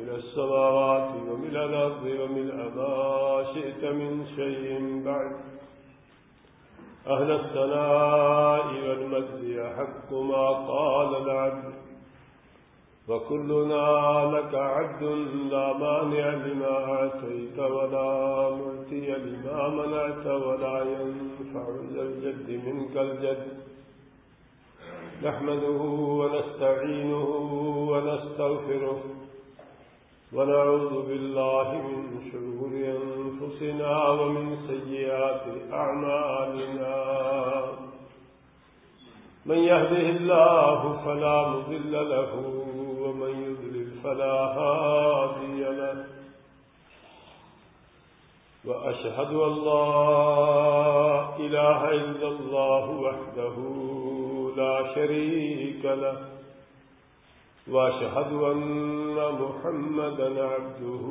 من السماوات ومن الأرض ومن ما شئت من شيء بعد. أهل الثناء والمجد يحق ما قال العبد وكلنا لك عبد لا مانع لما أعطيت ولا معتي لما منعت ولا ينفع ذا الجد منك الجد. نحمده ونستعينه ونستغفره. ونعوذ بالله من شرور أنفسنا ومن سيئات أعمالنا. من يهده الله فلا مضل له ومن يضلل فلا هادي له. وأشهد أن لا إله إلا الله وحده لا شريك له. وأشهد أن محمدا عبده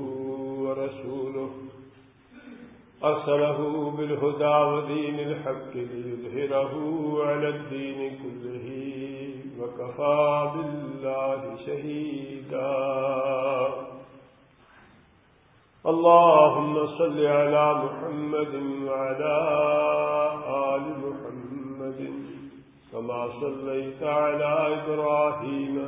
ورسوله. أرسله بالهدى ودين الحق ليظهره على الدين كله وكفى بالله شهيدا. اللهم صل على محمد وعلى آل محمد كما صليت على إبراهيم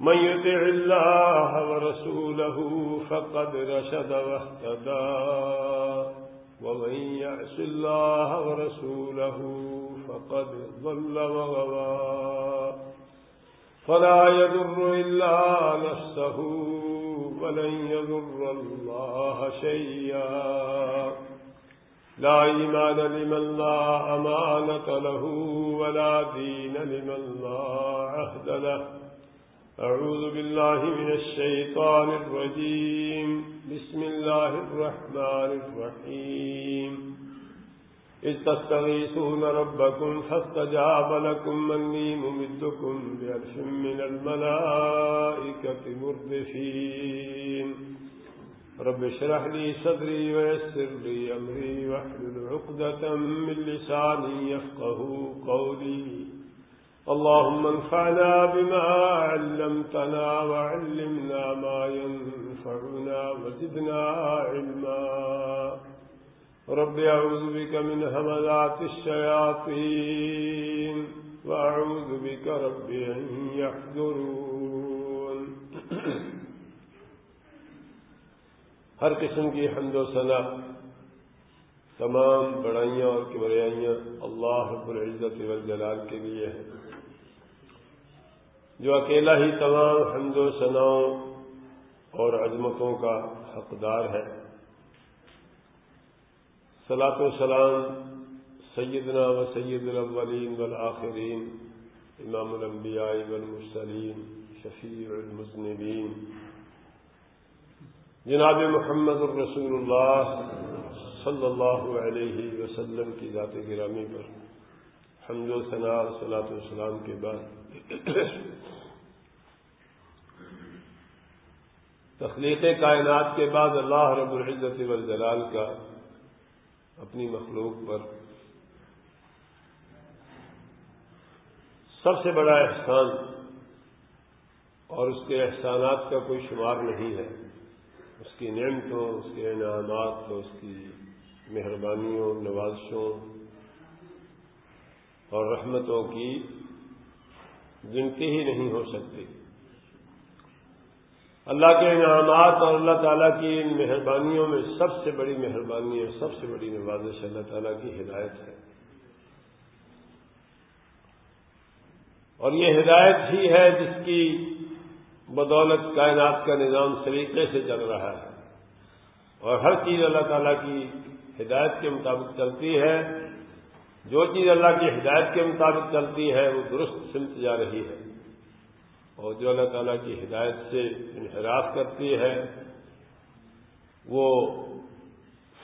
من يطع الله ورسوله فقد رشد واهتدى. ومن يعص الله ورسوله فقد ضل وغوى. فلا يضر إلا نفسه ولن يضر الله شيئا. لا إيمان لمن لا أمانة له ولا دين لمن لا عهد له. أعوذ بالله من الشيطان الرجيم. بسم الله الرحمن الرحيم. إذ تستغيثون ربكم فاستجاب لكم مني ممدكم بألف من الملائكة مردفين. رب اشرح لي صدري ويسر لي أمري واحلل عقدة من لساني يفقه قولي. اللهم انفعنا بما علمتنا وعلمنا ما ينفعنا وزدنا علما. رب أعوذ بك من همذات الشياطين وأعوذ بك رب أن يحذرون ہر قسم کی حمد و ثنا تمام بڑائیاں اور کبریائیاں اللہ رب العزت والجلال کے لیے ہیں۔ جو اکیلا ہی تمام حمد و ثناؤں اور عظمتوں کا حقدار ہے۔ سلاط و سلام سیدنا و سید الاولین والآخرین، امام الانبیاء والمرسلین، شفیع المذنبین۔ جناب محمد الرسول اللہ صلی اللہ علیہ وسلم کی ذات گرامی پر حمد و ثناء صلاۃ السلام کے بعد تخلیق کائنات کے بعد اللہ رب العزت والجلال کا اپنی مخلوق پر سب سے بڑا احسان اور اس کے احسانات کا کوئی شمار نہیں ہے۔ اس کی نعمتوں، اس کے انعامات، اس کی مہربانیوں، نوازشوں اور رحمتوں کی گنتی ہی نہیں ہو سکتی۔ اللہ کے انعامات اور اللہ تعالیٰ کی ان مہربانیوں میں سب سے بڑی مہربانی اور سب سے بڑی نوازش اللہ تعالیٰ کی ہدایت ہے۔ اور یہ ہدایت ہی ہے جس کی بدولت کائنات کا نظام سلیقے سے چل رہا ہے۔ اور ہر چیز اللہ تعالیٰ کی ہدایت کے مطابق چلتی ہے۔ جو چیز اللہ کی ہدایت کے مطابق چلتی ہے وہ درست سمت جا رہی ہے۔ اور جو اللہ تعالیٰ کی ہدایت سے انحراف کرتی ہے، وہ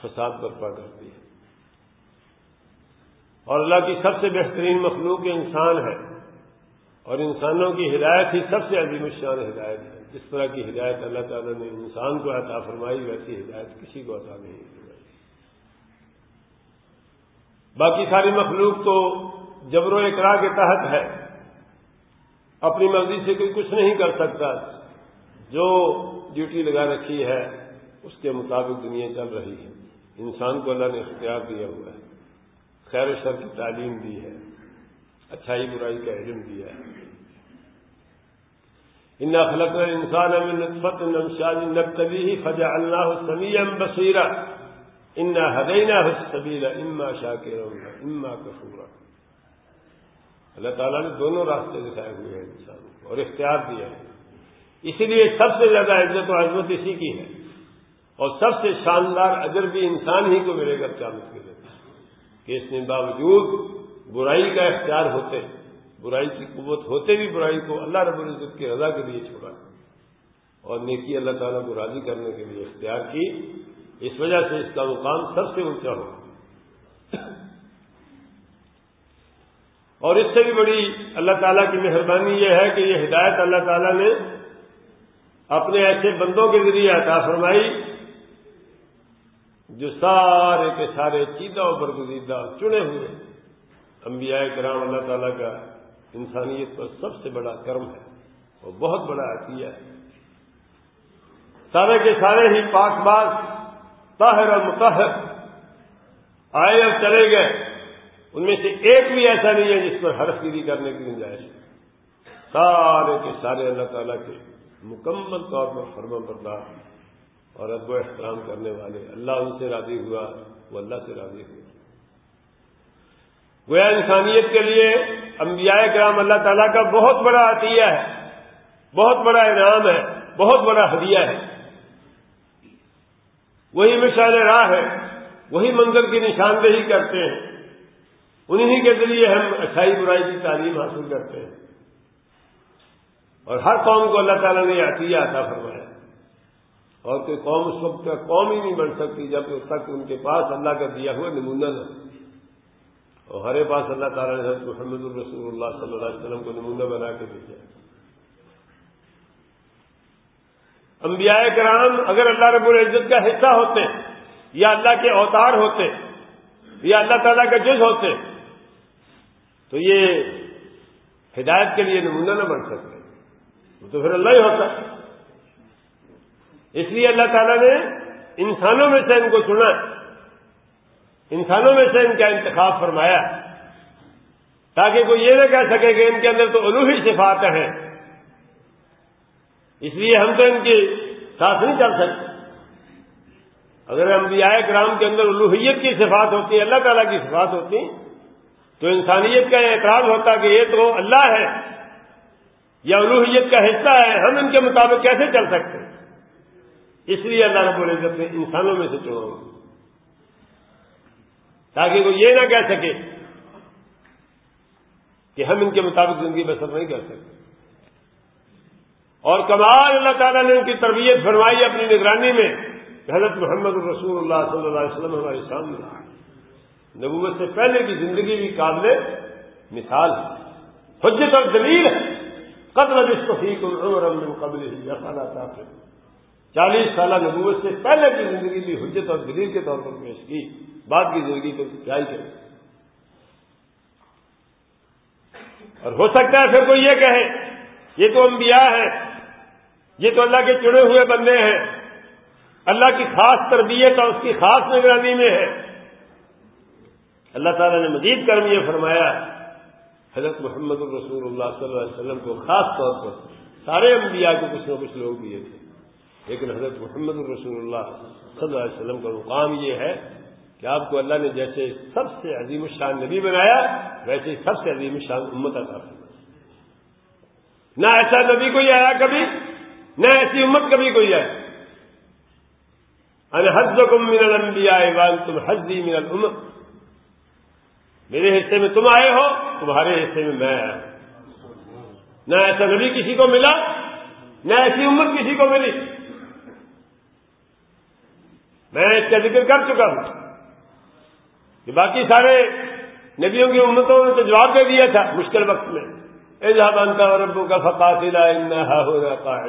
فساد برپا کرتی ہے۔ اور اللہ کی سب سے بہترین مخلوق انسان ہے۔ اور انسانوں کی ہدایت ہی سب سے عظیم الشان ہدایت ہے۔ جس طرح کی ہدایت اللہ تعالیٰ نے انسان کو عطا فرمائی، ویسی ہدایت کسی کو عطا نہیں فرمائی باقی ساری مخلوق تو جبر و اقرا کے تحت ہے۔ اپنی مرضی سے کوئی کچھ نہیں کر سکتا۔ جو ڈیوٹی لگا رکھی ہے، اس کے مطابق دنیا چل رہی ہے۔ انسان کو اللہ نے اختیار دیا ہوا ہے۔ خیر و شر کی تعلیم دی ہے۔ اچھائی برائی کا علم دیا ہے۔ ان خلق انسان نطفت نمشاد نبتلی فجا اللہ سمیم بصیرہ ان حدینہ حسبیلا اما شاکر اما کفورا اللہ تعالیٰ نے دونوں راستے دکھائے ہوئے ہیں انسان کو اور اختیار دیا ہے۔ اسی لیے سب سے زیادہ عزت و عظمت اسی کی ہے۔ اور سب سے شاندار اجر بھی انسان ہی کو ملے گا چالت کے لیے کہ اس نے باوجود برائی کا اختیار ہوتے، برائی کی قوت ہوتے بھی برائی کو اللہ رب العزت کی رضا کے لیے چھوڑا۔ اور نیکی اللہ تعالیٰ کو راضی کرنے کے لیے اختیار کی۔ اس وجہ سے اس کا مقام سب سے اونچا ہوگا اور اس سے بھی بڑی اللہ تعالیٰ کی مہربانی یہ ہے کہ یہ ہدایت اللہ تعالیٰ نے اپنے ایسے بندوں کے ذریعے عطا فرمائی، جو سارے کے سارے چیدہ و برگزیدہ چنے ہوئے انبیاء کرام اللہ تعالیٰ کا انسانیت پر سب سے بڑا کرم ہے اور بہت بڑا عطیہ ہے۔ سارے کے سارے ہی پاک باز، طاہر اور متحر آئے اور چلے گئے۔ ان میں سے ایک بھی ایسا نہیں ہے جس پر حرف گیری کرنے کی گنجائش سارے کے سارے اللہ تعالیٰ کے مکمل طور پر فرما بردار اور ادب و احترام کرنے والے اللہ ان سے راضی ہوا، وہ اللہ سے راضی ہوا۔ گویا انسانیت کے لیے انبیاء کرام اللہ تعالیٰ کا بہت بڑا عطیہ ہے، بہت بڑا انعام ہے، بہت بڑا ہدیہ ہے۔ وہی مشال راہ ہے، وہی منزل کی نشاندہی کرتے ہیں۔ انہی کے ذریعے ہم اچھائی برائی کی تعلیم حاصل کرتے ہیں۔ اور ہر قوم کو اللہ تعالیٰ نے عطیہ عطا فرمایا۔ اور کوئی قوم اس وقت کا قوم ہی نہیں بن سکتی جب تک ان کے پاس اللہ کا دیا ہوا نمونہ نہ اور ہر پاس اللہ تعالیٰ نے حضرت محمد الرسول اللہ صلی اللہ علیہ وسلم کو نمونہ بنا کے بھیجا۔ انبیاء کرام اگر اللہ رب العزت کا حصہ ہوتے یا اللہ کے اوتار ہوتے یا اللہ تعالیٰ کا جز ہوتے تو یہ ہدایت کے لیے نمونہ نہ بن سکتے وہ تو پھر اللہ ہی ہوتا۔ اس لیے اللہ تعالیٰ نے انسانوں میں سے ان کو چنا انسانوں میں سے ان کا انتخاب فرمایا۔ تاکہ کوئی یہ نہ کہہ سکے کہ ان کے اندر تو الوحی صفات ہیں۔ اس لیے ہم تو ان کی ساتھ نہیں چل سکتے۔ اگر ہم کرام کے اندر الوحیت کی صفات ہوتی، اللہ تعالیٰ کی صفات ہوتی تو انسانیت کا اعتراض ہوتا کہ یہ تو اللہ ہے یا الوحیت کا حصہ ہے، ہم ان کے مطابق کیسے چل سکتے؟ اس لیے اللہ رب العزت نے انسانوں میں سے چنا تاکہ وہ یہ نہ کہہ سکے کہ ہم ان کے مطابق زندگی بسر نہیں کر سکتے۔ اور کمال اللہ تعالیٰ نے ان کی تربیت فرمائی اپنی نگرانی میں حضرت محمد الرسول اللہ صلی اللہ علیہ وسلم ہمارے سامنے۔ نبوت سے پہلے کی زندگی بھی قابل مثال ہے۔ حجت اور دلیل ہے۔ قدر جس کو العمر من قبل ہی چالیس سالہ نبوت سے پہلے کی زندگی بھی حجت اور دلیل کے طور پر پیش کی۔ بعد کی زندگی کو کیا ہی کرے۔ اور ہو سکتا ہے پھر کوئی یہ کہے، یہ تو انبیاء ہیں، یہ تو اللہ کے چڑے ہوئے بندے ہیں۔ اللہ کی خاص تربیت اور اس کی خاص نگرانی میں ہے۔ اللہ تعالیٰ نے مزید کرم یہ فرمایا، حضرت محمد الرسول اللہ صلی اللہ علیہ وسلم کو خاص طور پر سارے انبیاء کو کچھ نہ کچھ لوگ دیے تھے۔ لیکن حضرت محمد الرسول اللہ صلی اللہ علیہ وسلم کا مقام یہ ہے کہ آپ کو اللہ نے جیسے سب سے عظیم الشان نبی بنایا، ویسے سب سے عظیم الشان امت عطا نہ ایسا نبی کوئی آیا کبھی، نہ ایسی امت کبھی کوئی آئے حد من الانبیاء وان تم حزی من الامت میرے حصے میں تم آئے ہو، تمہارے حصے میں میں آیا نہ ایسا نبی کسی کو ملا، نہ ایسی امت کسی کو ملی۔ میں اس کا ذکر کر چکا ہوں۔ کہ باقی سارے نبیوں کی امتوں نے تو جواب دے دیا تھا مشکل وقت میں۔ اظہاب انتا ربو کا فقاصلہ ہو رہا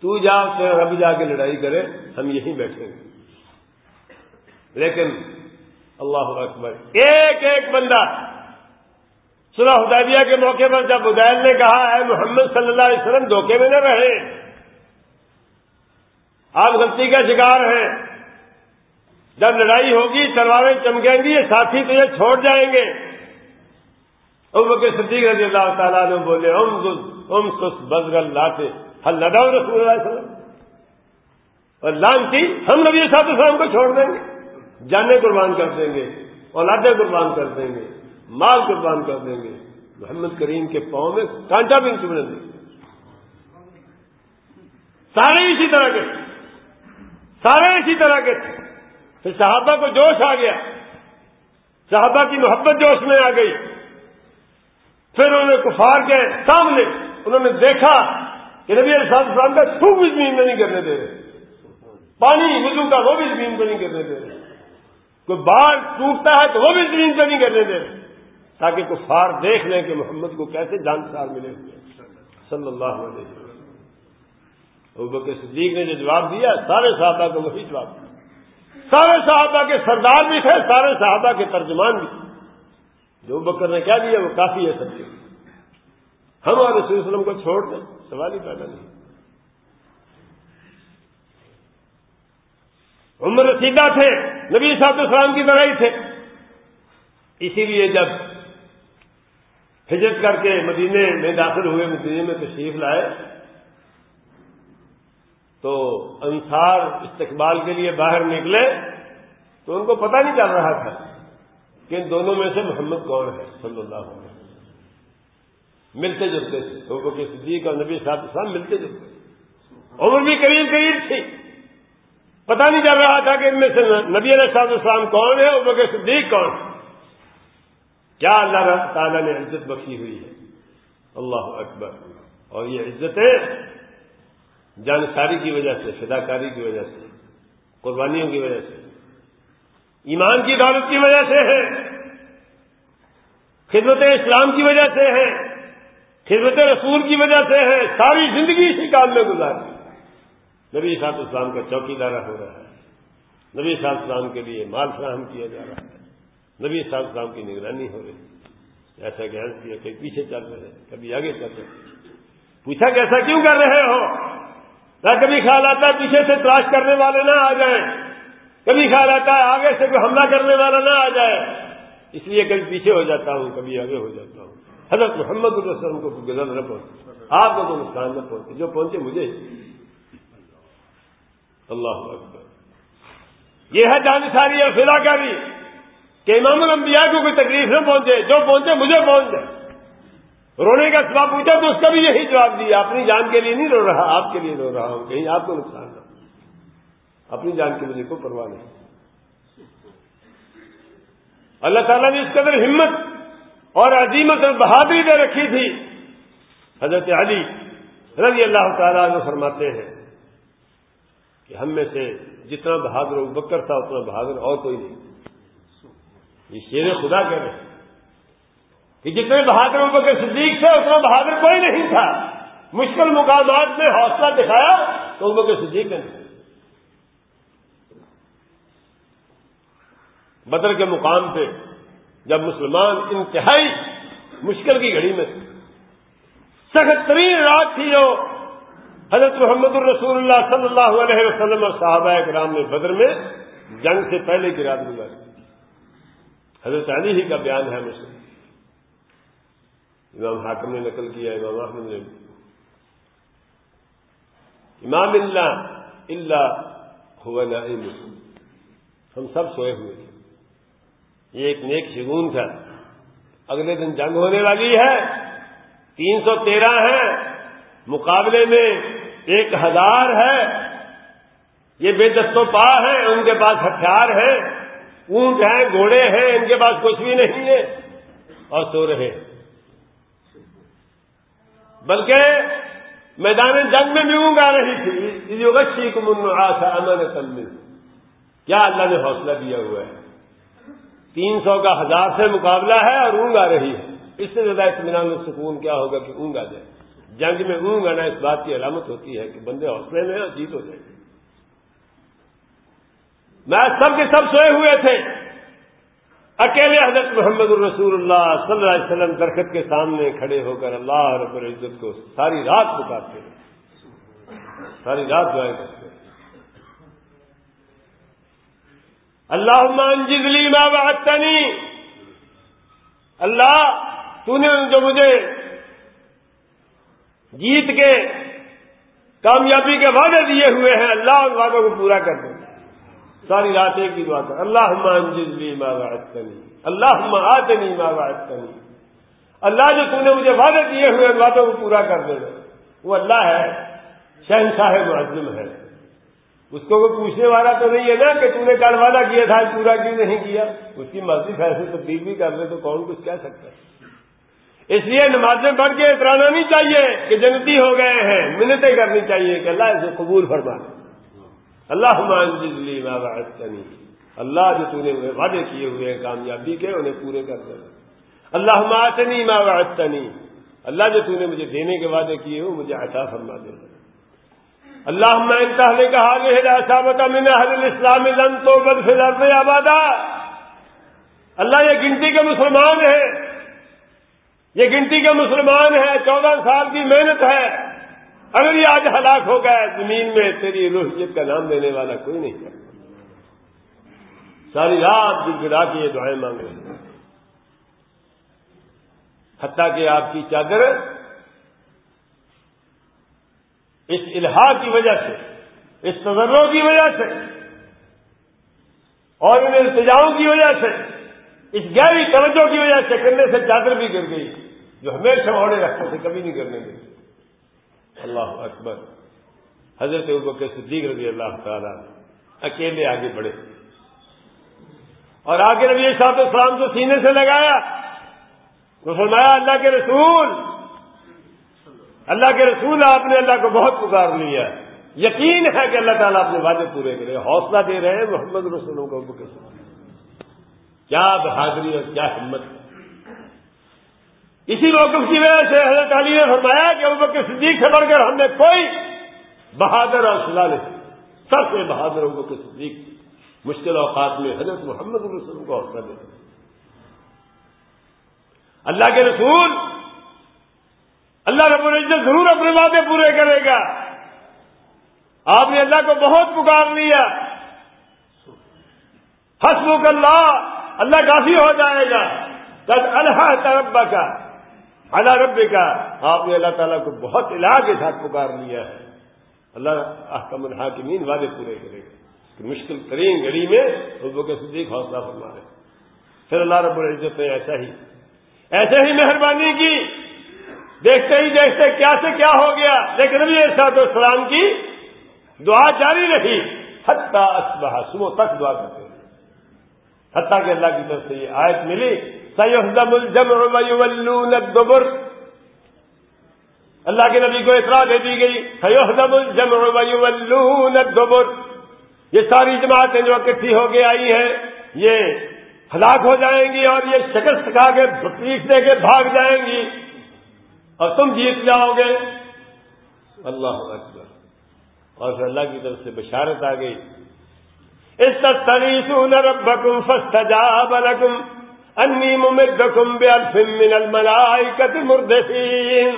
تو جا رب جا کے لڑائی کرے، ہم یہیں بیٹھیں۔ گے لیکن اللہ اکبر۔ ایک ایک بندہ سنا حدیبیہ کے موقع پر جب ادیل نے کہا ہے محمد صلی اللہ علیہ وسلم، دھوکے میں نہ رہے۔ آپ غلطی کا شکار ہیں۔ جب لڑائی ہوگی تلواریں چمکیں گی یہ ساتھی تو یہ چھوڑ جائیں گے۔ ام کے صدیق رضی اللہ تعالیٰ نے بولے ام ام سس بزگل لاتے حل لگاؤ رسول اللہ علیہ وسلم؟ اور لانتی، ہم نبی صاحب السلام کو چھوڑ دیں گے۔ جانے قربان کر دیں گے، اولادیں قربان کر دیں گے، مال قربان کر دیں گے۔ محمد کریم کے پاؤں میں کانٹا بھی چبڑے دیں گے۔ سارے اسی طرح کے، سارے اسی طرح کے۔ تھے پھر صحابہ کو جوش آ گیا۔ صحابہ کی محبت جوش میں آ گئی۔ پھر انہوں نے کفار کے سامنے انہوں نے دیکھا کہ نبی علیہ السلام کا سو بھی زمین میں نہیں کرنے دے رہے۔ پانی، وضو کا وہ بھی زمین پہ نہیں کرنے دے رہے۔ کوئی بال ٹوٹتا ہے تو وہ بھی زمین پہ نہیں کرنے دے رہے۔ تاکہ کفار دیکھ لیں کہ محمد کو کیسے جانسار ملے۔ صلی اللہ علیہ وسلم۔ بکر صدیق نے جو جواب دیا، سارے صحابہ کو وہی جواب دیا۔ سارے صحابہ کے سردار بھی تھے، سارے صحابہ کے ترجمان بھی جو بکر نے کیا دیا، وہ کافی ہے سب کے ہم اور رسول وسلم کو چھوڑ دیں، سوال ہی پیدا نہیں۔ عمر رسیدہ تھے۔ نبی صاحب السلام کی طرح ہی تھے۔ اسی لیے جب ہجرت کر کے مدینے میں داخل ہوئے، مدینے میں تشریف لائے، تو انصار استقبال کے لیے باہر نکلے، تو ان کو پتہ نہیں چل رہا تھا کہ ان دونوں میں سے محمد کون ہے، صلی اللہ علیہ وسلم۔ ملتے جلتے تھے۔ صدیق اور نبی صاحب صاحب ملتے جلتے عمر بھی قریب قریب تھی۔ پتہ نہیں چل رہا تھا کہ ان میں سے نبی علیہ صاحب السلام کون ہے عمر کے صدیق کون ہے؟ کیا اللہ تعالیٰ نے عزت بخشی ہوئی ہے؟ اللہ اکبر۔ اور یہ عزتیں جانکاری کی وجہ سے فداکاری کی وجہ سے، قربانیوں کی وجہ سے، ایمان کی دولت کی وجہ سے ہے خدمت اسلام کی وجہ سے ہے خدمت رسول کی وجہ سے ہے ساری زندگی اسی کام میں گزاری۔ نبی صاحب اسلام کا چوکی دارہ ہو رہا ہے۔ نبی صاحب اسلام کے لیے مال فراہم کیا جا رہا ہے۔ نبی صاحب اسلام کی نگرانی ہو رہی ہے۔ ایسا گیس کیا کہیں پیچھے چل رہے ہیں، کبھی آگے چل رہے ہیں۔ پوچھا کیسا کیوں کر رہے ہو؟ نہ کبھی خیال آتا ہے پیچھے سے تلاش کرنے والے نہ آ جائیں۔ کبھی خیال آتا ہے آگے سے کوئی حملہ کرنے والا نہ آ جائے۔ اس لیے کبھی پیچھے ہو جاتا ہوں، کبھی آگے ہو جاتا ہوں۔ حضرت محمد الرسلم کو گزر نہ پہنچے۔ آپ کو تو نقصان نہ پہنچے، جو پہنچے مجھے۔ اللہ اکبر۔ یہ ہے جانساری اور فلا کاری کہ امام الانبیاء کو کوئی تکلیف نہ پہنچے، جو پہنچے مجھے پہنچ جائے۔ رونے کا سواب پوچھا تو اس کا بھی یہی جواب دیا، اپنی جان کے لیے نہیں رو رہا، آپ کے لیے رو رہا ہوں، کہیں آپ کو نقصان نہ اپنی جان کے مجھے کو پرواہ نہیں۔ اللہ تعالیٰ نے اس قدر ہمت اور عظیمت اور بہادری دے رکھی تھی۔ حضرت علی رضی اللہ تعالیٰ نے فرماتے ہیں کہ ہم میں سے جتنا بہادر بکر تھا، اتنا بہادر اور کوئی نہیں۔ یہ شیر خدا کہہ رہے ہیں کہ جتنے بہادروں کو کے صدیق تھے، اتنا بہادر کوئی نہیں تھا۔ مشکل مقامات میں حوصلہ دکھایا تو ان کے صدیق نے بدر کے مقام پہ جب مسلمان انتہائی مشکل کی گھڑی میں سخت ترین رات تھی جو حضرت محمد الرسول اللہ صلی اللہ علیہ وسلم اور صحابہ کرام نے بدر میں جنگ سے پہلے کی رات گزاری حضرت علی ہی کا بیان ہے مسلم امام حاکم نے نقل کیا، امام احمد نے۔ امام اللہ اللہ ہوا ہم سب سوئے ہوئے تھے۔ یہ ایک نیک شگون تھا۔ اگلے دن جنگ ہونے والی ہے۔ تین سو تیرہ ہے مقابلے میں ایک ہزار ہے، یہ بے دست و پا ہیں ان کے پاس ہتھیار ہیں اونٹ ہیں، گھوڑے ہیں، ان کے پاس کچھ بھی نہیں ہے۔ اور سو رہے بلکہ میدان جنگ میں بھی اونگ آ رہی تھی۔ غشی کو من آسا امن تل کیا اللہ نے حوصلہ دیا ہوا ہے؟ تین سو کا ہزار سے مقابلہ ہے اور اونگ آ رہی ہے۔ اس سے زیادہ اطمینان سکون کیا ہوگا کہ اونگ آ جائے۔ جنگ میں اونگ آنا اس بات کی علامت ہوتی ہے کہ بندے حوصلے میں اور جیت ہو جائے میں سب کے سب سوئے ہوئے تھے۔ اکیلے حضرت محمد الرسول اللہ صلی اللہ علیہ وسلم درخت کے سامنے کھڑے ہو کر اللہ رب العزت کو ساری رات پکارتے ساری رات دعائیں کرتے اللہ مان جزلی ما باتنی اللہ، تو نے جو مجھے جیت کے کامیابی کے وعدے دیے ہوئے ہیں، اللہ ان وعدوں کو پورا کر دیں ساری رات ایک ہی دعا کر اللہ جزلی ما باتنی اللہ آتنی ما باتنی اللہ جو تم نے مجھے وعدے دیے ہوئے ان وعدوں کو پورا کر دے۔ وہ اللہ ہے، شہنشاہ معظم ہے۔ اس کو کوئی پوچھنے والا تو نہیں ہے نا کہ تم نے کل وعدہ کیا تھا، پورا کیوں نہیں کیا؟ اس کی مرضی فیصلے تبدیل بھی کر لے تو کون کچھ کہہ سکتا ہے۔ اس لیے نمازیں پڑھ کے اترانا نہیں چاہیے کہ جنتی ہو گئے ہیں۔ منتیں کرنی چاہیے کہ اللہ اسے قبول فرما۔ اللہ جزلی بابا اللہ جو تم نے وعدے کیے ہوئے ہیں، کامیابی کے، انہیں پورے کر دے۔ اللہ ماتنی ما وعدتنی۔ اللہ جو تم نے مجھے دینے کے وعدے کیے ہو مجھے عطا فرما دے۔ اللہ میں انتہا کہا کہ من اہل الاسلام لن تو بل فی الارض آبادا اللہ یہ گنتی کے مسلمان ہیں۔ یہ گنتی کے مسلمان ہیں، چودہ سال کی محنت ہے۔ اگر یہ آج ہلاک ہو گئے، زمین میں تیری روحیت کا نام دینے والا کوئی نہیں ہے۔ ساری رات دل گرا کے یہ دعائیں مانگ رہے ہیں۔ حتیٰ کہ آپ کی چادر اس الحا کی وجہ سے، اس تجربوں کی وجہ سے اور ان التجاؤں کی وجہ سے اس گہری توجہ کی وجہ سے کرنے سے چادر بھی گر گئی، جو ہمیشہ اوڑے رکھتے تھے، کبھی نہیں کرنے گئی اللہ اکبر۔ حضرت کے صدیق رضی اللہ تعالیٰ اکیلے آگے بڑھے۔ اور آگے نبی صاحب السلام کو سینے سے لگایا، تو فرمایا، اللہ کے رسول، اللہ کے رسول، آپ نے اللہ کو بہت پکار لیا۔ یقین ہے کہ اللہ تعالیٰ اپنے وعدے پورے کرے۔ حوصلہ دے رہے ہیں محمد رسولوں کو کیا بہادری اور کیا ہمت. اسی موقف کی وجہ سے حضرت علی نے فرمایا کہ ابو کے صدیق سے بڑھ کر ہم نے کوئی بہادر اور صلاح نہیں سب سے بہادر ابو کے صدیق. مشکل اوقات میں حضرت محمد رسول کو حوصلہ دے اللہ کے رسول اللہ رب العزت ضرور اپنے وعدے پورے کرے گا. آپ نے اللہ کو بہت پکار لیا. حسب اللہ. اللہ کافی ہو جائے گا۔ تب اللہ تربا کا اللہ رب کا آپ نے اللہ تعالیٰ کو بہت علاج کے ساتھ پکار لیا ہے۔ اللہ احکم الحاکمین وعدے پورے کرے گا مشکل ترین گھڑی میں حضو کے صدیق حوصلہ فرما رہے پھر اللہ رب العزت نے ایسا ہی، ایسے ہی مہربانی کی۔ دیکھتے ہی دیکھتے کیا سے کیا ہو گیا۔ لیکن ابھی ارشاد السلام کی دعا جاری رہی۔ حتہ اسبہ صبح تک دعا کرتے حتیٰ کہ اللہ کی طرف سے یہ آیت ملی سیدم الجم الدبر۔ اللہ کے نبی کو اطلاع دے دی گئی سیدم الجم الدبر۔ یہ ساری جماعتیں جو اکٹھی ہو کے آئی ہیں، یہ ہلاک ہو جائیں گی اور یہ شکست کھا کے پیٹ دے کے بھاگ جائیں گی۔ اور تم جیت جاؤ گے۔ اللہ اکبر۔ اور پھر اللہ کی طرف سے بشارت آ گئی۔ اس تری سون ربکم فستا انی ممدکم بألف من الملائکت مردفین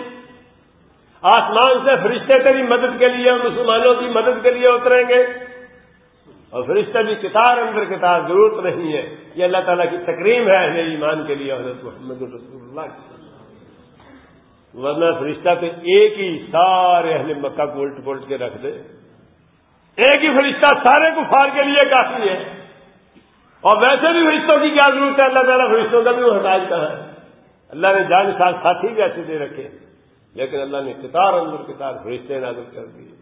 آسمان سے فرشتے تیری مدد کے لیے مسلمانوں کی مدد کے لیے اتریں گے. اور فرشتہ بھی کتار اندر کتار ضرورت نہیں ہے. یہ اللہ تعالیٰ کی تکریم ہے اہل ایمان کے لیے، حضرت محمد رسول اللہ کی ورنہ فرشتہ تو ایک ہی سارے اہل مکہ کو الٹ پلٹ کے رکھ دے. ایک ہی فرشتہ سارے کفار کے لیے کافی ہے۔ اور ویسے بھی فرشتوں کی کیا ضرورت ہے؟ اللہ تعالیٰ فرشتوں کا بھی وہ ہٹاج ہے۔ اللہ نے جان ساتھ ساتھی بھی ایسے دے رکھے لیکن اللہ نے کتار اندر کتار فرشتے نازل کر دیے۔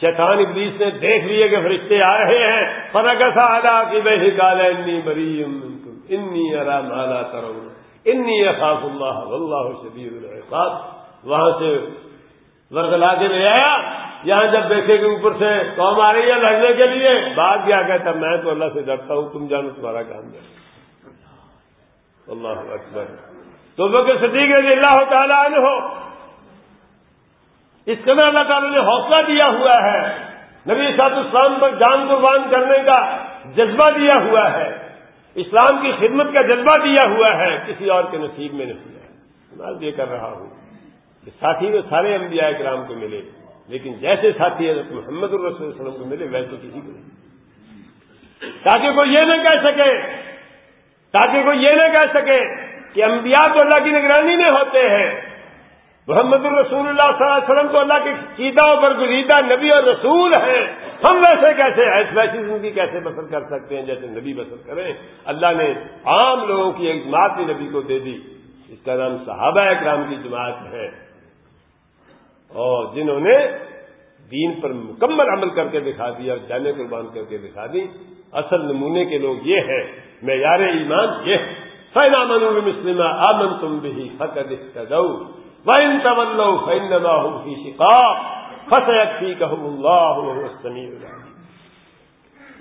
شیطان ابلیس نے دیکھ لیے کہ فرشتے آ رہے ہیں۔ فرق سا کی بہی کال انی مریم انی ارام اعلیٰ ترون۔ انی اخاف اللہ اللہ شدید وہاں سے ورگلا کے لے آیا۔ یہاں جب دیکھے کہ اوپر سے قوم آ رہی ہے لڑنے کے لیے بات کیا کہتا میں تو اللہ سے ڈرتا ہوں، تم جانو تمہارا کام جائے اللہ اکبر۔ تو بکر صدیق رضی اللہ تعالیٰ عنہ ہو اس قدر اللہ تعالیٰ نے حوصلہ دیا ہوا ہے۔ نبی صاحب اسلام پر جان قربان کرنے کا جذبہ دیا ہوا ہے۔ اسلام کی خدمت کا جذبہ دیا ہوا ہے، کسی اور کے نصیب میں نہیں ہے۔ میں یہ کر رہا ہوں کہ ساتھی میں سارے انبیاء کرام کو ملے۔ لیکن جیسے ساتھی حضرت محمد الرسول وسلم کو ملے، ویسے کسی کو نہیں۔ تاکہ کوئی یہ نہ کہہ سکے، تاکہ کوئی یہ نہ کہہ سکے کہ انبیاء تو اللہ کی نگرانی میں ہوتے ہیں۔ محمد الرسول اللہ صلی اللہ علیہ وسلم تو اللہ کے چیتاؤں پر گریدہ نبی اور رسول ہیں۔ ہم ویسے کیسے ایس ویسی زندگی کیسے بسر کر سکتے ہیں جیسے نبی بسر کریں؟ اللہ نے عام لوگوں کی ایک جماعت بھی نبی کو دے دی۔ اس کا نام صحابہ اکرام کی جماعت ہے۔ اور جنہوں نے دین پر مکمل عمل کر کے دکھا دیا اور جانے قربان کر کے دکھا دی، اصل نمونے کے لوگ یہ ہیں، معیار ایمان یہ فینا من مسلم آمن تم بھی فقد وَإِن تَوَلَّوْا فَإِنَّمَا هُمْ فِي شِقَاقٍ۔ فَسَيَكْفِيكَهُمُ اللَّهُ وَهُوَ السَّمِيعُ الْعَلِيمُ۔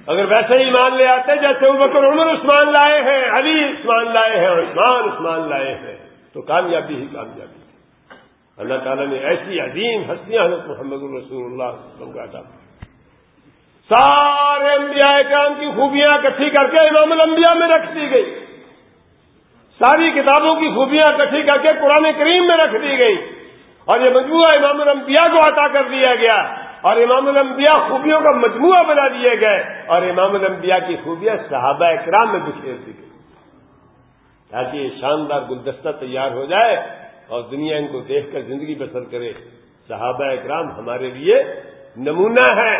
اگر ویسے ایمان لے آتے، جیسے بکر عمر، عثمان لائے ہیں، علی، عثمان لائے ہیں اور عثمان عثمان لائے ہیں، تو کامیابی ہی کامیابی۔ اللہ تعالیٰ نے ایسی عظیم ہستیاں حضرت محمد الرسول اللہ وسلم کا ادا سارے انبیاء کرام کی خوبیاں اکٹھی کر کے امام الانبیاء میں رکھ دی گئی۔ ساری کتابوں کی خوبیاں اکٹھی کر کے قرآن کریم میں رکھ دی گئی۔ اور یہ مجموعہ امام الانبیاء کو عطا کر دیا گیا۔ اور امام الانبیاء خوبیوں کا مجموعہ بنا دیے گئے۔ اور امام الانبیاء کی خوبیاں صحابہ اکرام میں بکھیر دی گئی۔ تاکہ یہ شاندار گلدستہ تیار ہو جائے۔ اور دنیا ان کو دیکھ کر زندگی بسر کرے۔ صحابہ اکرام ہمارے لیے نمونہ ہے۔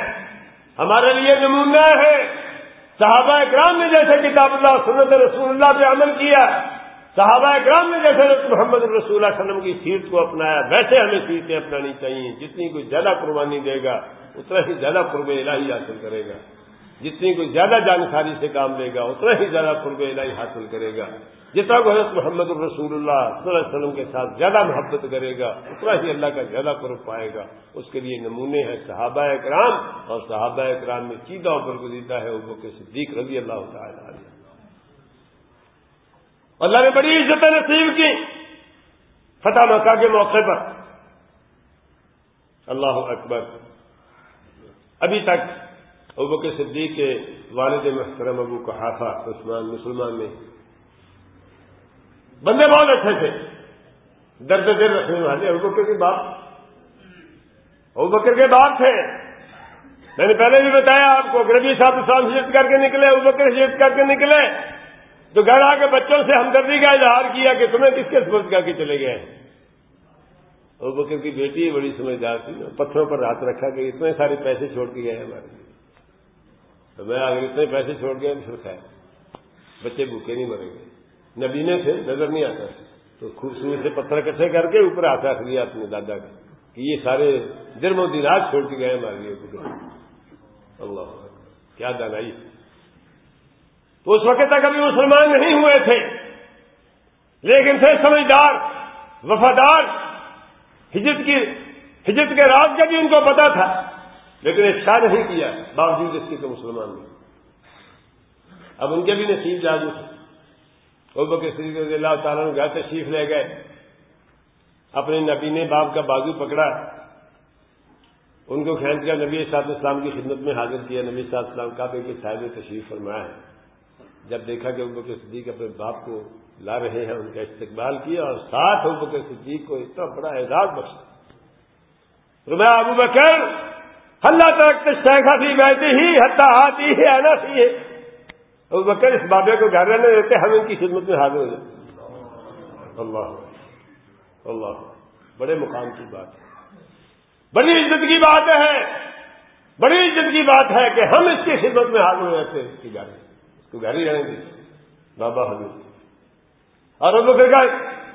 ہمارے لیے نمونہ ہے۔ صحابہ اکرام نے جیسے کتاب اللہ سنت رسول اللہ پہ عمل کیا، صحابہ اکرام نے جیسے محمد الرسول اللہ علیہ وسلم کی سیٹ کو اپنایا، ویسے ہمیں سیٹیں اپنانی چاہیے۔ جتنی کوئی زیادہ قربانی دے گا، اتنا ہی زیادہ قرب الہی حاصل کرے گا۔ جتنی کوئی زیادہ جانکاری سے کام لے گا، اتنا ہی زیادہ قرب الہی حاصل کرے گا۔ جتنا کو حضرت محمد الرسول اللہ صلی اللہ علیہ وسلم کے ساتھ زیادہ محبت کرے گا، اتنا ہی اللہ کا زیادہ قرب پائے گا۔ اس کے لیے نمونے ہیں صحابہ اکرام، اور صحابہ اکرام میں سیدھا پر گزیدہ ہے وہ کے صدیق رضی اللہ تعالیٰ اللہ نے بڑی عزت نصیب کی فتح مکہ کے موقع پر۔ اللہ اکبر۔ ابھی تک ابو کے صدیق کے والد محترم ابو کہافا عثمان، مسلمان میں بندے بہت اچھے تھے۔ درد دل رکھنے والے ابو بکر کے باپ۔ ابو بکر کے باپ تھے۔ میں نے پہلے بھی بتایا آپ کو گربی صاحب اسلام شیت کر کے نکلے ابو بکر شیت کر کے نکلے۔ تو گھر آ کے بچوں سے ہمدردی کا اظہار کیا کہ تمہیں کس کے سبز کر کے چلے گئے اور بکر کی بیٹی بڑی سمجھدار تھی، پتھروں پر ہاتھ رکھا کہ اتنے سارے پیسے چھوڑ کے گئے ہمارے۔ لیے تو میں اگر اتنے پیسے چھوڑ گیا پھر کھایا بچے بھوکے نہیں مریں گے۔ نبینے تھے نظر نہیں آتا تو خوبصورت سے پتھر کٹھے کر کے اوپر ہاتھ رکھ لیا اپنے دادا کا کہ یہ سارے درم و دینات چھوڑ کے گئے ہمارے لیے۔ اللہ کیا دانائی تو اس وقت تک ابھی مسلمان نہیں ہوئے تھے۔ لیکن تھے سمجھدار، وفادار ہجت کی ہجت کے راز کا بھی ان کو پتا تھا۔ لیکن ایک شاہ نہیں کیا، باوجود اس کے تو مسلمان نہیں۔ اب ان کے بھی نصیب جادو تھے وہ سری رضی اللہ تعالیٰ نے گھر تشریف لے گئے۔ اپنے نبی نے باپ کا بازو پکڑا۔ ان کو کھینچ کر نبی صاحب اسلام کی خدمت میں حاضر کیا۔ نبی صاحب اسلام کا کہ صاحب تشریف فرمایا۔ ہے جب دیکھا کہ ابو کے صدیق اپنے باپ کو لا رہے ہیں، ان کا استقبال کیا اور ساتھ ابو کے صدیق کو اتنا بڑا اعزاز بخشا۔ رمیا ابو بکر اللہ تک شیخا سی بیٹھی ہی حتہ آتی ہے، آنا سی ہے ابو بکر اس بابے کو گھر رہنے دیتے، ہم ان کی خدمت میں حاضر ہو جاتے۔ اللہ اللہ، بڑے مقام کی بات ہے۔ بڑی عزت کی بات ہے۔ بڑی عزت کی بات ہے کہ ہم اس کی خدمت میں حاضر ہو جاتے، اس کی گاڑی اس کو گھر ہی رہیں گے۔ بابا حضور۔ اور ابو بکر کا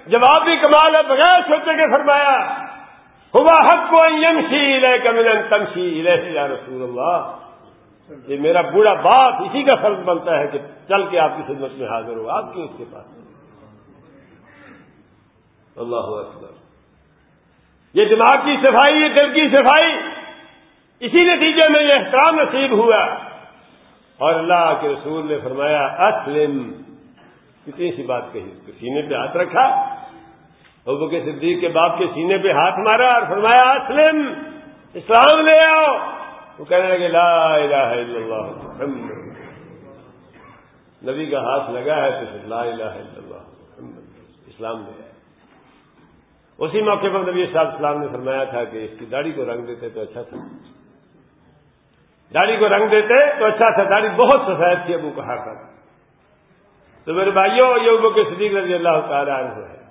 جواب بھی کمال ہے، بغیر سوچے کے فرمایا، ہوا حق کو یمشی لے کمن تمشی لے یا رسول اللہ یہ میرا بوڑھا باپ اسی کا فرض بنتا ہے کہ چل کے آپ کی خدمت میں حاضر ہو، آپ کیوں اس کے پاس اللہ اکبر۔ یہ دماغ کی صفائی، یہ دل کی صفائی، اسی نتیجے میں یہ احترام نصیب ہوا۔ اور اللہ کے رسول نے فرمایا، اسلم۔ کتنی سی بات کہی، اس کے سینے پہ ہاتھ رکھا۔ ابو کے صدیق کے باپ کے سینے پہ ہاتھ مارا اور فرمایا، اسلم، اسلام لے آؤ۔ وہ کہنے لگے، لا الہ الا اللہ محمد. نبی کا ہاتھ لگا ہے تو پھر لا الہ الا اللہ محمد اسلام لے آئے۔ اسی موقع پر نبی صاحب اسلام نے فرمایا تھا کہ اس کی داڑھی کو رنگ دیتے تو اچھا تھا۔ داڑھی کو رنگ دیتے تو اچھا تھا، داڑھی بہت سفید تھی، ابو کہا تھا۔ تو میرے بھائیوں، یہ ابو کے صدیق رضی اللہ تعالیٰ عنہ ہے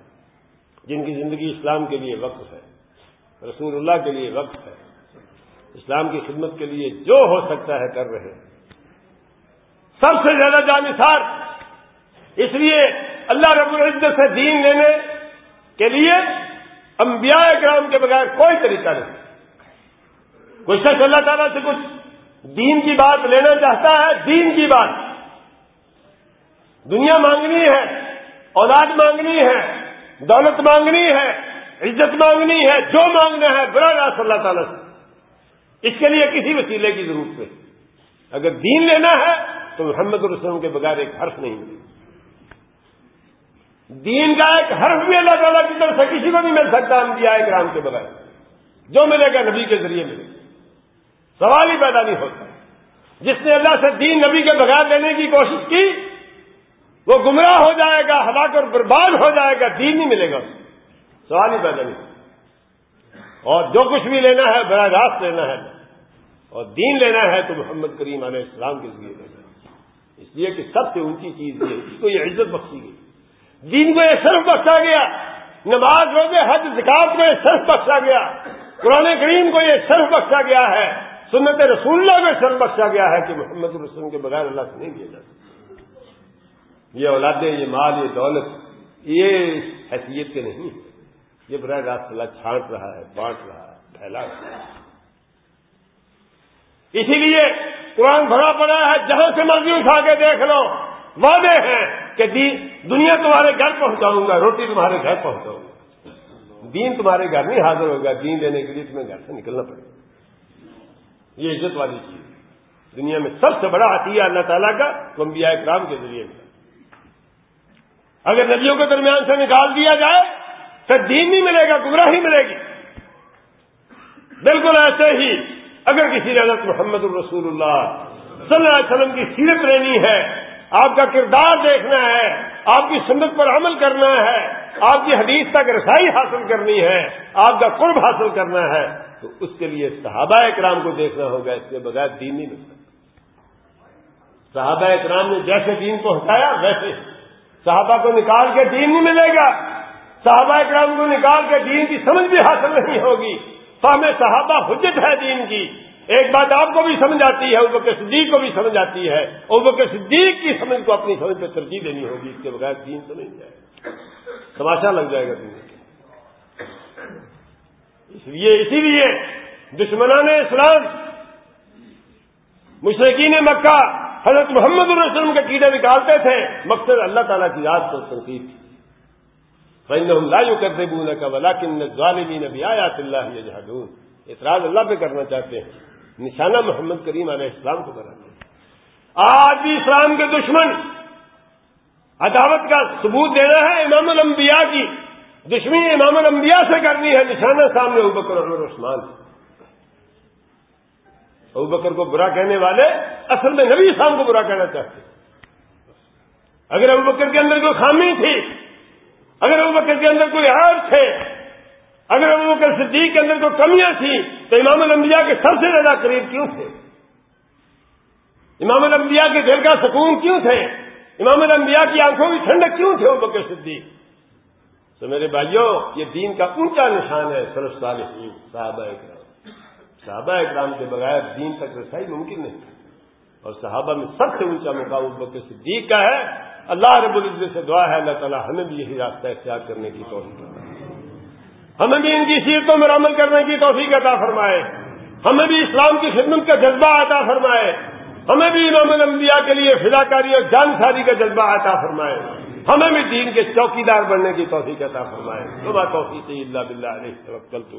جن کی زندگی اسلام کے لیے وقت ہے، رسول اللہ کے لیے وقت ہے۔ اسلام کی خدمت کے لیے جو ہو سکتا ہے کر رہے سب سے زیادہ جانسار اس لیے اللہ رب العزت سے دین لینے کے لیے انبیاء کرام کے بغیر کوئی طریقہ نہیں۔ کوئی شخص اللہ تعالیٰ سے کچھ دین کی بات لینا چاہتا ہے، دین کی بات۔ دنیا مانگنی ہے، اولاد مانگنی ہے، دولت مانگنی ہے، عزت مانگنی ہے، جو مانگنا ہے، برا راس اللہ تعالیٰ سے۔ اس کے لیے کسی وسیلے کی ضرورت نہیں۔ اگر دین لینا ہے تو محمد الرسلم کے بغیر ایک حرف نہیں ملے۔ دین کا ایک حرف بھی اللہ تعالیٰ کی طرف سے کسی کو نہیں مل سکتا انبیاء کرام کے بغیر۔ جو ملے گا نبی کے ذریعے ملے۔ گا سوال ہی پیدا نہیں ہوتا۔ جس نے اللہ سے دین نبی کے بغیر لینے کی کوشش کی، وہ گمراہ ہو جائے گا ہلا کر برباد ہو جائے گا، دین نہیں ملے گا سوال ہی پیدا نہیں اور جو کچھ بھی لینا ہے، براہ راست لینا ہے۔ اور دین لینا ہے تو محمد کریم علیہ السلام کے ذریعے لینا ہے۔ اس لیے کہ سب سے اونچی چیز یہ اس کو یہ عزت بخشی گئی۔ دین کو یہ صرف بخشا گیا۔ نماز، روزے، حج، زکات کو یہ صرف بخشا گیا۔ قرآن کریم کو یہ صرف بخشا گیا ہے۔ سنت رسول اللہ میں صرف بخشا گیا ہے کہ محمد الرسلم کے بغیر اللہ سے نہیں دیا جاتا یہ اولادیں، یہ مال، یہ دولت، یہ حیثیت کے نہیں یہ براہ راست اللہ چھانٹ رہا ہے، بانٹ رہا ہے، پھیلا رہا ہے۔ اسی لیے قرآن بھرا پڑا ہے، جہاں سے مرضی اٹھا کے دیکھ لو۔ وعدے ہیں کہ دنیا تمہارے گھر پہنچاؤں گا، روٹی تمہارے گھر پہنچاؤں گا۔ دین تمہارے گھر نہیں حاضر ہوگا، دین دینے کے لیے تمہیں گھر سے نکلنا پڑے گا۔ یہ عزت والی چیز دنیا میں سب سے بڑا عطیہ اللہ تعالیٰ کا انبیاء اکرام کے ذریعے میں اگر ندیوں کے درمیان سے نکال دیا جائے تو دین نہیں ملے گا، گمراہی ملے گی۔ بالکل ایسے ہی اگر کسی حضرت محمد الرسول اللہ صلی اللہ علیہ وسلم کی سیرت رہنی ہے، آپ کا کردار دیکھنا ہے، آپ کی سنت پر عمل کرنا ہے، آپ کی حدیث تک رسائی حاصل کرنی ہے، آپ کا قرب حاصل کرنا ہے، تو اس کے لیے صحابہ اکرام کو دیکھنا ہوگا، اس کے بغیر دین نہیں مل سکتا۔ صحابہ اکرام نے جیسے دین پہنچایا ویسے صحابہ کو نکال کے دین نہیں ملے گا۔ صحابہ اکرام کو نکال کے دین کی سمجھ بھی حاصل نہیں ہوگی۔ فہم صحابہ حجت ہے دین کی۔ ایک بات آپ کو بھی سمجھ آتی ہے، ابو کے صدیق کو بھی سمجھ آتی ہے۔ ابو کے صدیق کی سمجھ کو اپنی سمجھ پہ ترجیح دینی ہوگی، اس کے بغیر دین تو نہیں جائے تماشا لگ جائے گا دین اس لیے، اسی لیے دشمنان اسلام مشرقین مکہ حضرت محمد الرسلم کے کیڑے نکالتے تھے۔ مقصد اللہ تعالیٰ کی یاد کو تنقید۔ تھی فن لا یو کر دے بونا کا بلا اللہ اعتراض اللہ پہ کرنا چاہتے ہیں۔ نشانہ محمد کریم علیہ السلام کو کراتے ہیں۔ آج بھی اسلام کے دشمن عداوت کا ثبوت دینا ہے امام الانبیاء کی۔ دشمنی امام الانبیاء سے کرنی ہے، نشانہ سامنے ابکر عمر عثمان۔ ابو بکر کو برا کہنے والے اصل میں نبی اسلام کو برا کہنا چاہتے اگر ابو بکر کے اندر کوئی خامی تھی اگر ابو بکر کے اندر کوئی عیب تھے، اگر ابو بکر صدیق کے اندر کوئی کمیاں تھیں، تو امام الانبیاء کے سب سے زیادہ قریب کیوں تھے؟ امام الانبیاء کے دل کا سکون کیوں تھے؟ امام الانبیاء کی آنکھوں کی ٹھنڈک کیوں تھے ابو بکر صدیق؟ تو میرے بھائیوں، یہ دین کا اونچا نشان ہے سرف صالحین، صحابہ اکرام۔ صحابہ اکرام کے بغیر دین تک رسائی ممکن نہیں اور صحابہ میں سب سے اونچا مقام بکر صدیق کا ہے۔ اللہ رب العزت سے دعا ہے، اللہ تعالیٰ ہمیں بھی یہی راستہ اختیار کرنے کی توفیق ہمیں بھی ان کی سیرتوں میں عمل کرنے کی توفیق عطا فرمائے۔ ہمیں بھی اسلام کی خدمت کا جذبہ عطا فرمائے۔ ہمیں بھی امام الانبیاء کے لیے فضاکاری اور جان ساری کا جذبہ عطا فرمائے۔ ہمیں بھی دین کے چوکی دار بننے کی توفیق عطا فرمائے۔ صبح توفیق اللہ بلّہ علیہ وقت چل تو